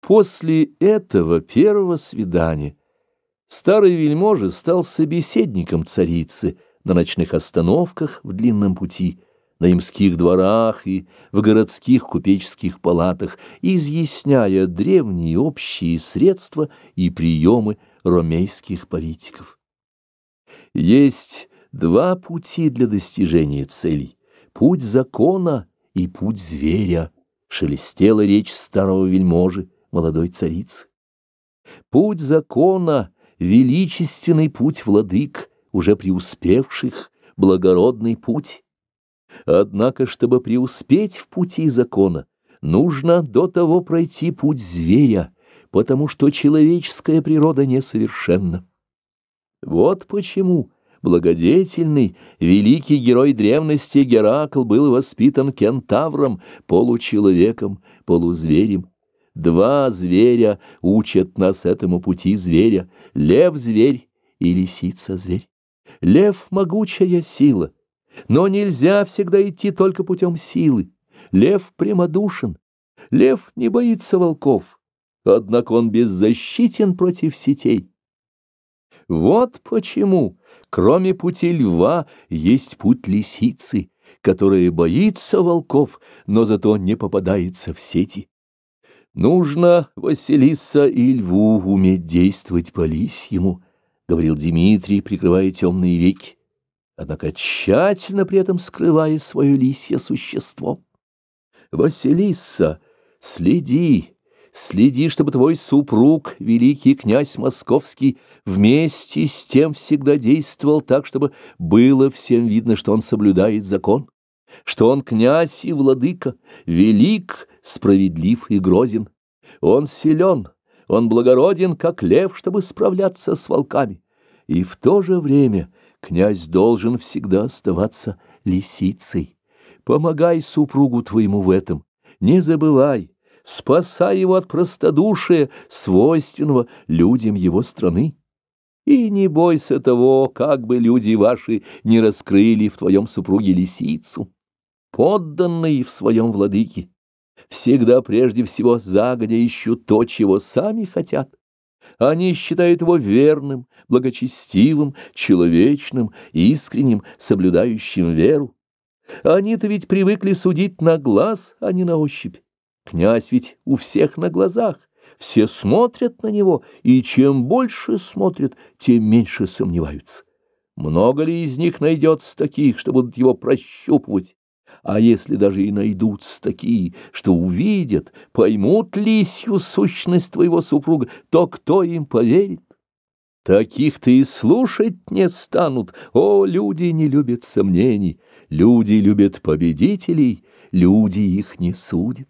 После этого первого свидания старый вельможа стал собеседником царицы на ночных остановках в длинном пути, на имских дворах и в городских купеческих палатах, изъясняя древние общие средства и приемы ромейских политиков. Есть два пути для достижения целей — путь закона и путь зверя, шелестела речь старого вельможи, молодой царицы. Путь закона — величественный путь владык, уже преуспевших, благородный путь. Однако, чтобы преуспеть в пути закона, нужно до того пройти путь зверя, потому что человеческая природа несовершенна. Вот почему благодетельный, великий герой древности Геракл был воспитан кентавром, получеловеком, полузверем. Два зверя учат нас этому пути зверя — лев-зверь и лисица-зверь. Лев — могучая сила, но нельзя всегда идти только путем силы. Лев прямодушен, лев не боится волков, однако он беззащитен против сетей. Вот почему, кроме пути льва, есть путь лисицы, которая боится волков, но зато не попадается в сети. Нужно, Василиса, и льву уметь действовать по лисьему, — говорил Дмитрий, прикрывая темные веки, однако тщательно при этом скрывая свое лисье существо. Василиса, следи, следи, чтобы твой супруг, великий князь московский, вместе с тем всегда действовал так, чтобы было всем видно, что он соблюдает закон что он князь и владыка, велик, справедлив и грозен. Он силен, он благороден, как лев, чтобы справляться с волками. И в то же время князь должен всегда оставаться лисицей. Помогай супругу твоему в этом, не забывай, спасай его от простодушия, свойственного людям его страны. И не бойся того, как бы люди ваши не раскрыли в твоем супруге лисицу подданные в своем владыке, всегда прежде всего загодя ищут то, чего сами хотят. Они считают его верным, благочестивым, человечным, искренним, соблюдающим веру. Они-то ведь привыкли судить на глаз, а не на ощупь. Князь ведь у всех на глазах, все смотрят на него, и чем больше смотрят, тем меньше сомневаются. Много ли из них найдется таких, что будут его прощупывать? А если даже и найдутся такие, что увидят, поймут лисью сущность твоего супруга, то кто им поверит? Таких-то и слушать не станут. О, люди не любят сомнений, люди любят победителей, люди их не судят.